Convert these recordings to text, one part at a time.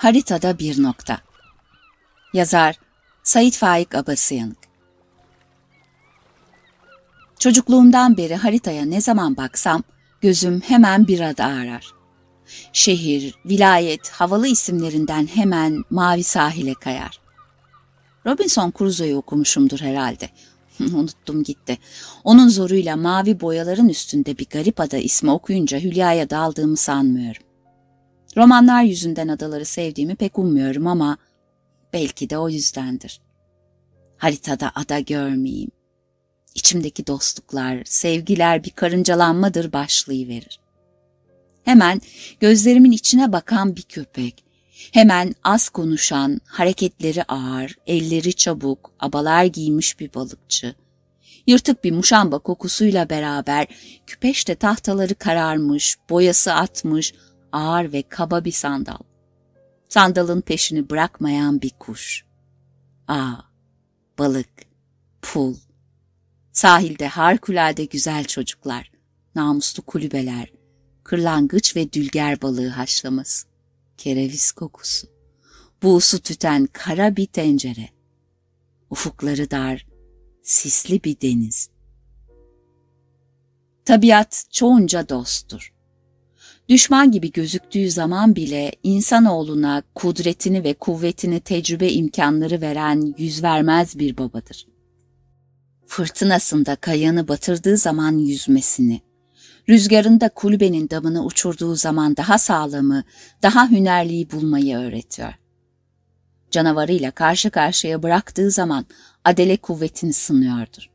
Haritada bir nokta. Yazar Sait Faik Abasıyanık Çocukluğumdan beri haritaya ne zaman baksam gözüm hemen bir ada arar. Şehir, vilayet, havalı isimlerinden hemen mavi sahile kayar. Robinson Crusoe'yu okumuşumdur herhalde. Unuttum gitti. Onun zoruyla mavi boyaların üstünde bir garip ada ismi okuyunca Hülya'ya daldığımı sanmıyorum. Romanlar yüzünden adaları sevdiğimi pek ummuyorum ama belki de o yüzdendir. Haritada ada görmeyeyim. İçimdeki dostluklar, sevgiler bir karıncalanmadır başlayıverir. Hemen gözlerimin içine bakan bir köpek, hemen az konuşan, hareketleri ağır, elleri çabuk, abalar giymiş bir balıkçı, yırtık bir muşamba kokusuyla beraber küpeşte tahtaları kararmış, boyası atmış, ağır ve kaba bir sandal. Sandalın peşini bırakmayan bir kuş. Aa, balık, pul. Sahilde harikulade güzel çocuklar, namuslu kulübeler, kırlangıç ve dülger balığı haşlaması, kereviz kokusu, buğusu tüten kara bir tencere, ufukları dar, sisli bir deniz. Tabiat çoğunca dosttur. Düşman gibi gözüktüğü zaman bile insanoğluna kudretini ve kuvvetini tecrübe imkanları veren yüz vermez bir babadır. Fırtınasında kayanı batırdığı zaman yüzmesini, rüzgarında kulübenin damını uçurduğu zaman daha sağlamı, daha hünerliyi bulmayı öğretiyor. Canavarıyla karşı karşıya bıraktığı zaman adele kuvvetini sınıyordur.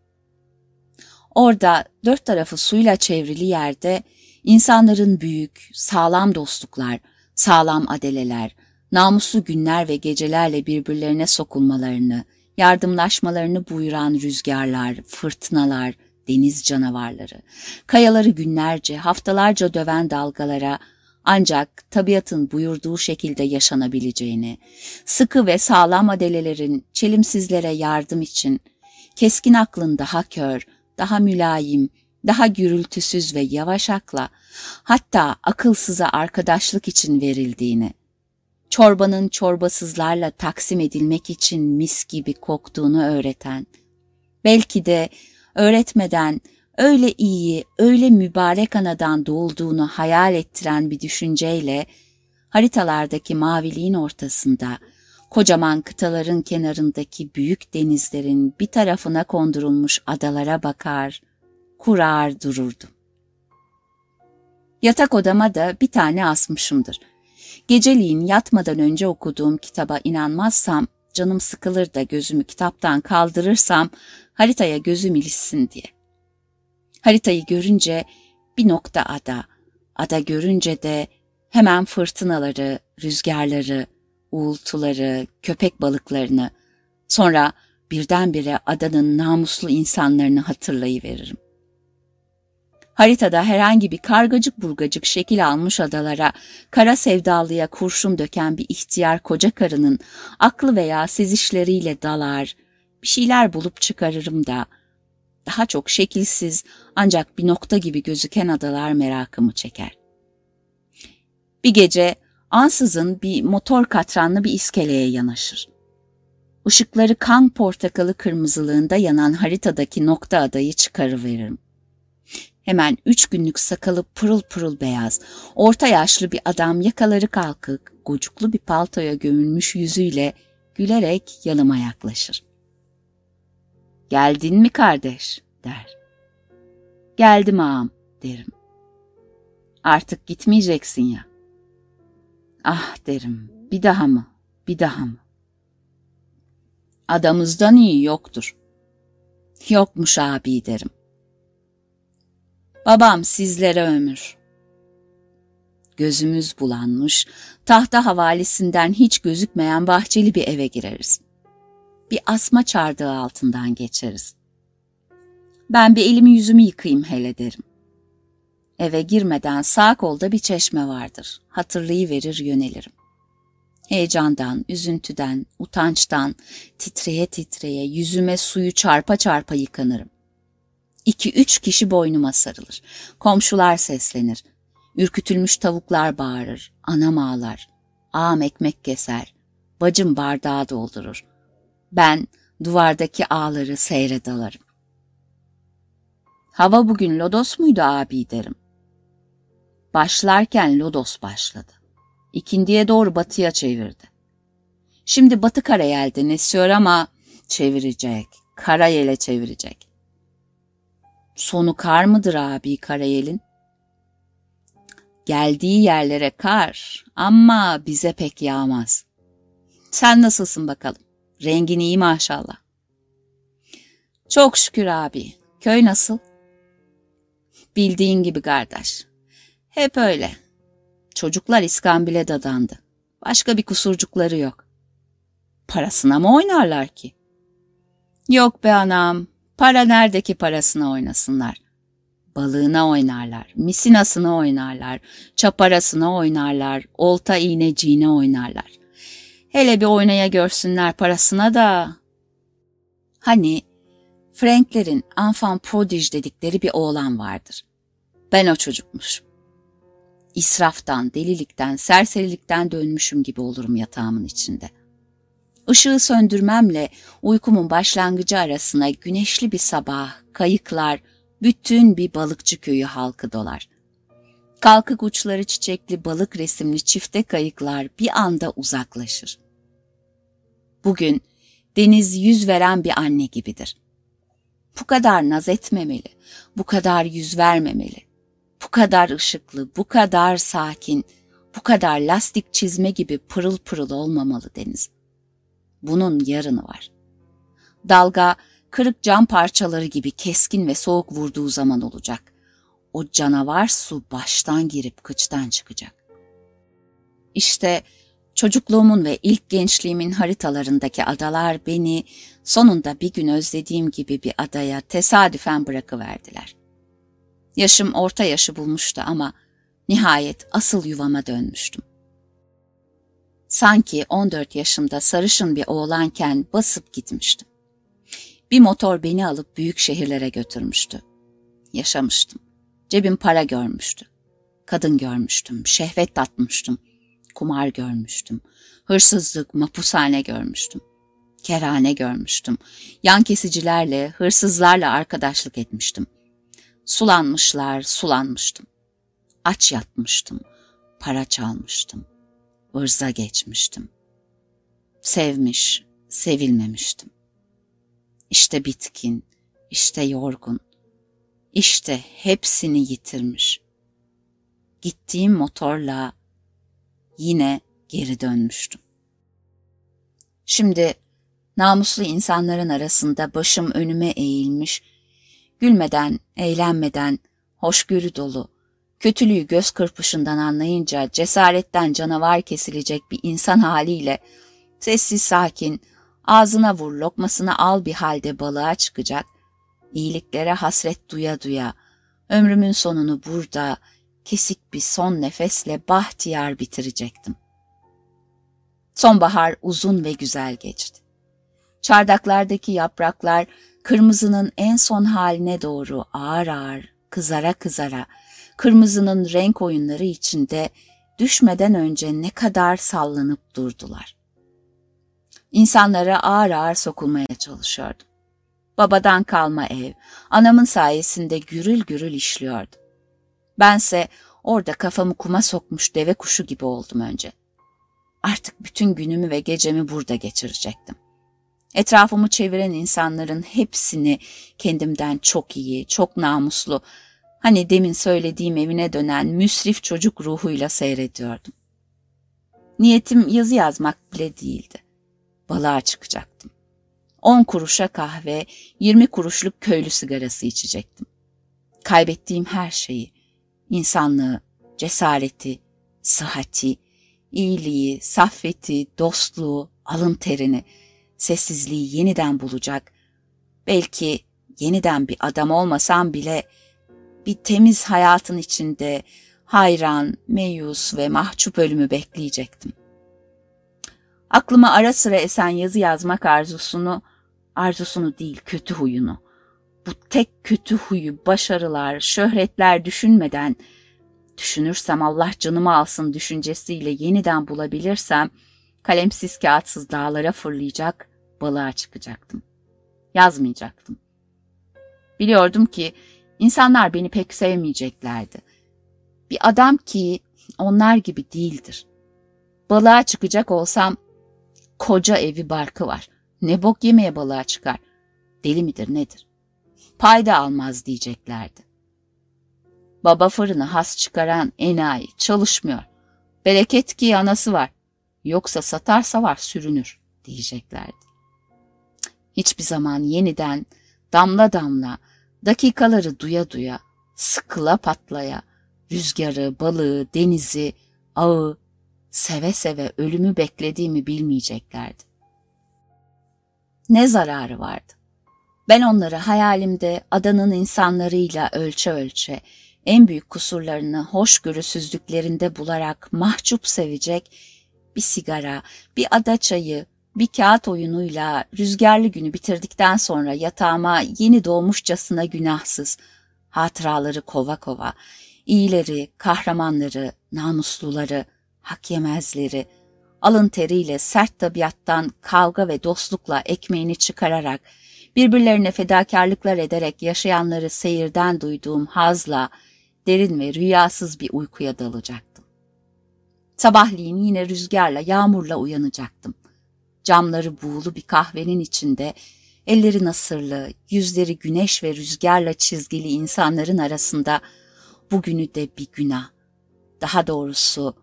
Orada dört tarafı suyla çevrili yerde insanların büyük, sağlam dostluklar, sağlam adeleler, namuslu günler ve gecelerle birbirlerine sokulmalarını, yardımlaşmalarını buyuran rüzgarlar, fırtınalar, deniz canavarları, kayaları günlerce, haftalarca döven dalgalara ancak tabiatın buyurduğu şekilde yaşanabileceğini, sıkı ve sağlam adelelerin çelimsizlere yardım için, keskin aklın daha kör, daha mülayim, daha gürültüsüz ve yavaş akla, hatta akılsıza arkadaşlık için verildiğini, çorbanın çorbasızlarla taksim edilmek için mis gibi koktuğunu öğreten, belki de öğretmeden öyle iyi, öyle mübarek anadan doğulduğunu hayal ettiren bir düşünceyle haritalardaki maviliğin ortasında, kocaman kıtaların kenarındaki büyük denizlerin bir tarafına kondurulmuş adalara bakar, kurar dururdum. Yatak odama da bir tane asmışımdır. Geceliğin yatmadan önce okuduğum kitaba inanmazsam, canım sıkılır da gözümü kitaptan kaldırırsam haritaya gözüm ilişsin diye. Haritayı görünce bir nokta ada, ada görünce de hemen fırtınaları, rüzgarları, uğultuları, köpek balıklarını, sonra birdenbire adanın namuslu insanlarını hatırlayıveririm. Haritada herhangi bir kargacık burgacık şekil almış adalara, kara sevdalıya kurşun döken bir ihtiyar koca karının aklı veya sezişleriyle dalar, bir şeyler bulup çıkarırım da, daha çok şekilsiz ancak bir nokta gibi gözüken adalar merakımı çeker. Bir gece ansızın bir motor katranlı bir iskeleye yanaşır. Işıkları kan portakalı kırmızılığında yanan haritadaki nokta adayı çıkarıveririm. Hemen üç günlük sakalı pırıl pırıl beyaz, orta yaşlı bir adam yakaları kalkık, gocuklu bir paltoya gömülmüş yüzüyle gülerek yanıma yaklaşır. Geldin mi kardeş der. Geldim ağam derim. Artık gitmeyeceksin ya. Ah derim bir daha mı bir daha mı? Adamızdan iyi yoktur. Yokmuş abi derim. Babam sizlere ömür. Gözümüz bulanmış, tahta havalisinden hiç gözükmeyen bahçeli bir eve gireriz. Bir asma çardağı altından geçeriz. Ben bir elimi yüzümü yıkayayım hele derim. Eve girmeden sağ kolda bir çeşme vardır. Hatırlayıverir yönelirim. Heyecandan, üzüntüden, utançtan titreye titreye yüzüme suyu çarpa çarpa yıkanırım. İki üç kişi boynuma sarılır. Komşular seslenir. Ürkütülmüş tavuklar bağırır. Anam ağlar. ağam ekmek keser, bacım bardağı doldurur. Ben duvardaki ağları seyredalarım. Hava bugün lodos muydu abi derim. Başlarken lodos başladı. İkindiye doğru batıya çevirdi. Şimdi batı karayelden esiyor ama çevirecek, karayele çevirecek. Sonu kar mıdır abi karayelin? Geldiği yerlere kar ama bize pek yağmaz. Sen nasılsın bakalım? Rengin iyi maşallah. Çok şükür abi. Köy nasıl? Bildiğin gibi kardeş. Hep öyle. Çocuklar iskambil'e dadandı. Başka bir kusurcukları yok. Parasına mı oynarlar ki? Yok be anam. Para neredeki parasına oynasınlar. Balığına oynarlar, misinasına oynarlar, çaparasına oynarlar, olta iğneciğine oynarlar. Hele bir oynaya görsünler parasına da. Hani Franklerin enfant prodige dedikleri bir oğlan vardır. Ben o çocukmuşum. İsraftan, delilikten, serserilikten dönmüşüm gibi olurum yatağımın içinde. Işığı söndürmemle uykumun başlangıcı arasına güneşli bir sabah, kayıklar, bütün bir balıkçı köyü halkı dolar. Kalkık uçları çiçekli balık resimli çifte kayıklar bir anda uzaklaşır. Bugün deniz yüz veren bir anne gibidir. Bu kadar naz etmemeli, bu kadar yüz vermemeli. Bu kadar ışıklı, bu kadar sakin, bu kadar lastik çizme gibi pırıl pırıl olmamalı deniz. Bunun yarını var. Dalga kırık cam parçaları gibi keskin ve soğuk vurduğu zaman olacak. O canavar su baştan girip kıçtan çıkacak. İşte çocukluğumun ve ilk gençliğimin haritalarındaki adalar beni sonunda bir gün özlediğim gibi bir adaya tesadüfen bırakıverdiler. Yaşım orta yaşı bulmuştu ama nihayet asıl yuvama dönmüştüm. Sanki 14 yaşımda sarışın bir oğlanken basıp gitmiştim. Bir motor beni alıp büyük şehirlere götürmüştü. Yaşamıştım. Cebim para görmüştü. Kadın görmüştüm, şehvet tatmıştım. Kumar görmüştüm. Hırsızlık, mapushane görmüştüm. Kerane görmüştüm. Yan kesicilerle, hırsızlarla arkadaşlık etmiştim. Sulanmışlar, sulanmıştım. Aç yatmıştım. Para çalmıştım. Irza geçmiştim. Sevmiş, sevilmemiştim. İşte bitkin, işte yorgun, işte hepsini yitirmiş. Gittiğim motorla yine geri dönmüştüm. Şimdi namuslu insanların arasında başım önüme eğilmiş, gülmeden, eğlenmeden, hoşgörü dolu, kötülüğü göz kırpışından anlayınca cesaretten canavar kesilecek bir insan haliyle sessiz sakin, Ağzına vur lokmasını al bir halde balığa çıkacak, iyiliklere hasret duya duya, ömrümün sonunu burada kesik bir son nefesle bahtiyar bitirecektim. Sonbahar uzun ve güzel geçti. Çardaklardaki yapraklar kırmızının en son haline doğru ağır ağır, kızara kızara, kırmızının renk oyunları içinde düşmeden önce ne kadar sallanıp durdular. İnsanlara ağır ağır sokulmaya çalışıyordum. Babadan kalma ev, anamın sayesinde gürül gürül işliyordu. Bense orada kafamı kuma sokmuş deve kuşu gibi oldum önce. Artık bütün günümü ve gecemi burada geçirecektim. Etrafımı çeviren insanların hepsini kendimden çok iyi, çok namuslu, hani demin söylediğim evine dönen müsrif çocuk ruhuyla seyrediyordum. Niyetim yazı yazmak bile değildi balığa çıkacaktım. On kuruşa kahve, yirmi kuruşluk köylü sigarası içecektim. Kaybettiğim her şeyi, insanlığı, cesareti, sıhhati, iyiliği, saffeti, dostluğu, alın terini, sessizliği yeniden bulacak, belki yeniden bir adam olmasam bile bir temiz hayatın içinde hayran, meyus ve mahcup ölümü bekleyecektim. Aklıma ara sıra esen yazı yazmak arzusunu, arzusunu değil kötü huyunu, bu tek kötü huyu başarılar, şöhretler düşünmeden Düşünürsem Allah canımı alsın düşüncesiyle yeniden bulabilirsem kalemsiz kağıtsız dağlara fırlayacak, balığa çıkacaktım. Yazmayacaktım. Biliyordum ki insanlar beni pek sevmeyeceklerdi. Bir adam ki onlar gibi değildir. Balığa çıkacak olsam koca evi barkı var. Ne bok yemeye balığa çıkar. Deli midir nedir? Payda almaz diyeceklerdi. Baba fırını has çıkaran enayi çalışmıyor. Bereket ki anası var. Yoksa satarsa var sürünür diyeceklerdi. Hiçbir zaman yeniden damla damla dakikaları duya duya sıkıla patlaya rüzgarı, balığı, denizi, ağı seve seve ölümü beklediğimi bilmeyeceklerdi. Ne zararı vardı? Ben onları hayalimde adanın insanlarıyla ölçe ölçe, en büyük kusurlarını hoşgörüsüzlüklerinde bularak mahcup sevecek, bir sigara, bir ada çayı, bir kağıt oyunuyla rüzgarlı günü bitirdikten sonra yatağıma yeni doğmuşçasına günahsız, hatıraları kova kova, iyileri, kahramanları, namusluları, hak yemezleri, alın teriyle sert tabiattan kavga ve dostlukla ekmeğini çıkararak, birbirlerine fedakarlıklar ederek yaşayanları seyirden duyduğum hazla, derin ve rüyasız bir uykuya dalacaktım. Sabahleyin yine rüzgarla, yağmurla uyanacaktım. Camları buğulu bir kahvenin içinde, elleri nasırlı, yüzleri güneş ve rüzgarla çizgili insanların arasında bugünü de bir günah, daha doğrusu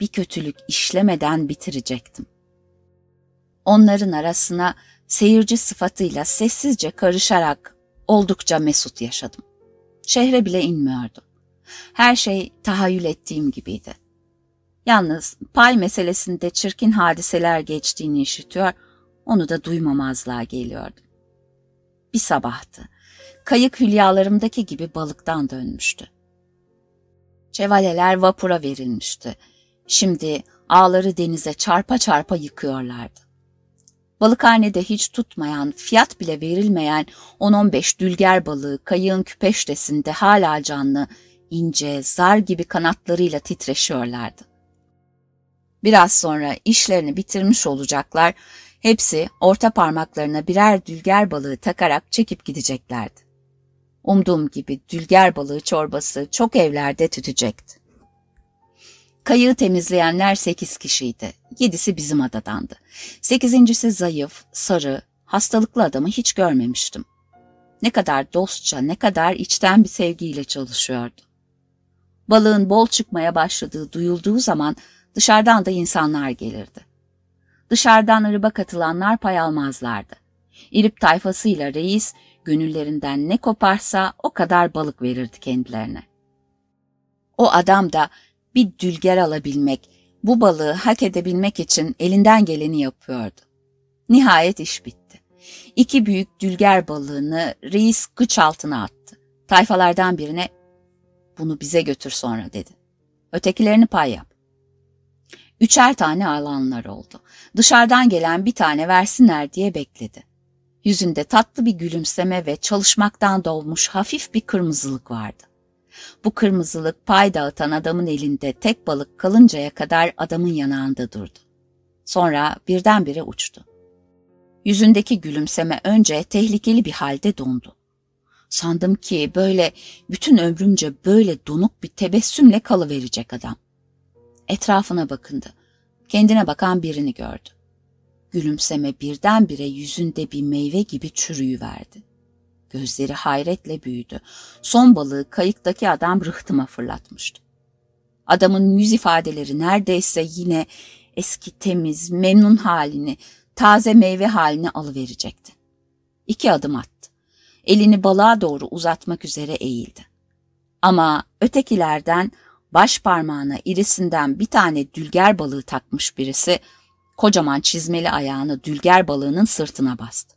bir kötülük işlemeden bitirecektim. Onların arasına seyirci sıfatıyla sessizce karışarak oldukça mesut yaşadım. Şehre bile inmiyordum. Her şey tahayyül ettiğim gibiydi. Yalnız pay meselesinde çirkin hadiseler geçtiğini işitiyor, onu da duymamazlığa geliyordum. Bir sabahtı. Kayık hülyalarımdaki gibi balıktan dönmüştü. Şevaleler vapura verilmişti. Şimdi ağları denize çarpa çarpa yıkıyorlardı. Balıkhanede hiç tutmayan, fiyat bile verilmeyen 10-15 dülger balığı kayığın küpeştesinde hala canlı, ince, zar gibi kanatlarıyla titreşiyorlardı. Biraz sonra işlerini bitirmiş olacaklar, hepsi orta parmaklarına birer dülger balığı takarak çekip gideceklerdi. Umduğum gibi dülger balığı çorbası çok evlerde tütecekti. Kayığı temizleyenler sekiz kişiydi. Yedisi bizim adadandı. Sekizincisi zayıf, sarı, hastalıklı adamı hiç görmemiştim. Ne kadar dostça, ne kadar içten bir sevgiyle çalışıyordu. Balığın bol çıkmaya başladığı duyulduğu zaman dışarıdan da insanlar gelirdi. Dışarıdan ırıba katılanlar pay almazlardı. İrip tayfasıyla reis, gönüllerinden ne koparsa o kadar balık verirdi kendilerine. O adam da bir dülger alabilmek, bu balığı hak edebilmek için elinden geleni yapıyordu. Nihayet iş bitti. İki büyük dülger balığını reis gıç altına attı. Tayfalardan birine bunu bize götür sonra dedi. Ötekilerini pay yap. Üçer tane alanlar oldu. Dışarıdan gelen bir tane versinler diye bekledi. Yüzünde tatlı bir gülümseme ve çalışmaktan dolmuş hafif bir kırmızılık vardı. Bu kırmızılık pay dağıtan adamın elinde tek balık kalıncaya kadar adamın yanağında durdu. Sonra birdenbire uçtu. Yüzündeki gülümseme önce tehlikeli bir halde dondu. Sandım ki böyle bütün ömrümce böyle donuk bir tebessümle kalıverecek adam. Etrafına bakındı. Kendine bakan birini gördü. Gülümseme birdenbire yüzünde bir meyve gibi çürüyüverdi. Gözleri hayretle büyüdü. Son balığı kayıktaki adam rıhtıma fırlatmıştı. Adamın yüz ifadeleri neredeyse yine eski temiz, memnun halini, taze meyve halini alıverecekti. İki adım attı. Elini balığa doğru uzatmak üzere eğildi. Ama ötekilerden baş parmağına irisinden bir tane dülger balığı takmış birisi, kocaman çizmeli ayağını dülger balığının sırtına bastı.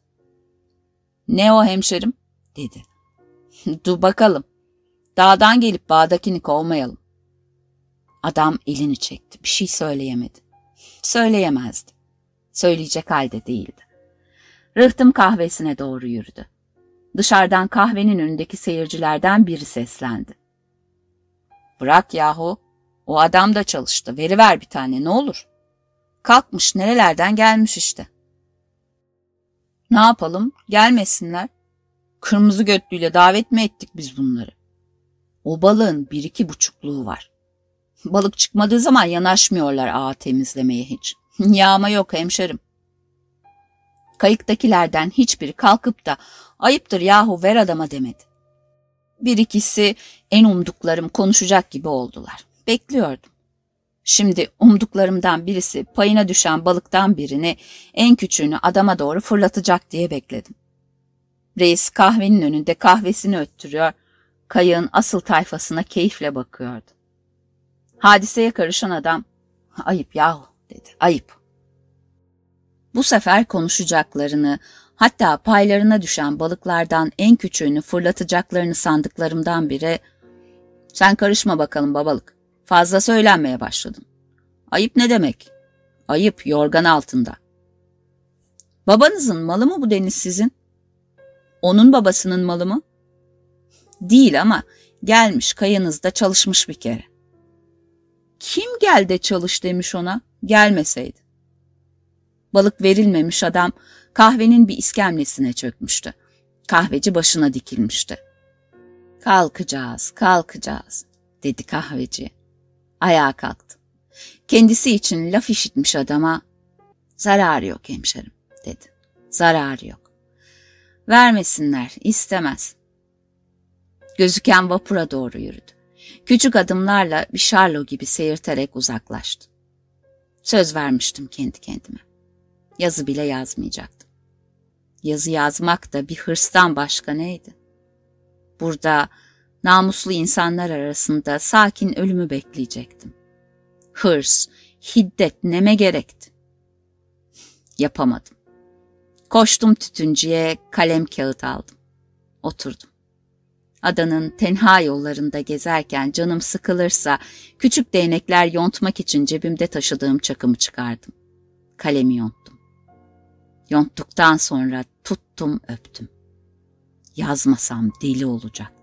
Ne o hemşerim? dedi. Dur bakalım. Dağdan gelip bağdakini kovmayalım. Adam elini çekti. Bir şey söyleyemedi. Söyleyemezdi. Söyleyecek halde değildi. Rıhtım kahvesine doğru yürüdü. Dışarıdan kahvenin önündeki seyircilerden biri seslendi. Bırak yahu. O adam da çalıştı. Veriver bir tane ne olur. Kalkmış nerelerden gelmiş işte. Ne yapalım? Gelmesinler. Kırmızı götlüyle davet mi ettik biz bunları? O balığın bir iki buçukluğu var. Balık çıkmadığı zaman yanaşmıyorlar ağa temizlemeye hiç. Yağma yok hemşerim. Kayıktakilerden hiçbiri kalkıp da ayıptır yahu ver adama demedi. Bir ikisi en umduklarım konuşacak gibi oldular. Bekliyordum. Şimdi umduklarımdan birisi payına düşen balıktan birini en küçüğünü adama doğru fırlatacak diye bekledim. Reis kahvenin önünde kahvesini öttürüyor, kayığın asıl tayfasına keyifle bakıyordu. Hadiseye karışan adam, ayıp yahu dedi, ayıp. Bu sefer konuşacaklarını, hatta paylarına düşen balıklardan en küçüğünü fırlatacaklarını sandıklarımdan biri, sen karışma bakalım babalık, fazla söylenmeye başladım. Ayıp ne demek? Ayıp yorgan altında. Babanızın malı mı bu deniz sizin? Onun babasının malı mı? Değil ama gelmiş kayınızda çalışmış bir kere. Kim gel de çalış demiş ona, gelmeseydi. Balık verilmemiş adam kahvenin bir iskemlesine çökmüştü. Kahveci başına dikilmişti. Kalkacağız, kalkacağız, dedi kahveci. Ayağa kalktı. Kendisi için laf işitmiş adama, zararı yok hemşerim, dedi. Zararı yok. Vermesinler, istemez. Gözüken vapura doğru yürüdü. Küçük adımlarla bir şarlo gibi seyirterek uzaklaştı. Söz vermiştim kendi kendime. Yazı bile yazmayacaktım. Yazı yazmak da bir hırstan başka neydi? Burada namuslu insanlar arasında sakin ölümü bekleyecektim. Hırs, hiddet neme gerekti? Yapamadım. Koştum tütüncüye, kalem kağıt aldım. Oturdum. Adanın tenha yollarında gezerken canım sıkılırsa küçük değnekler yontmak için cebimde taşıdığım çakımı çıkardım. Kalemi yonttum. Yonttuktan sonra tuttum öptüm. Yazmasam deli olacak.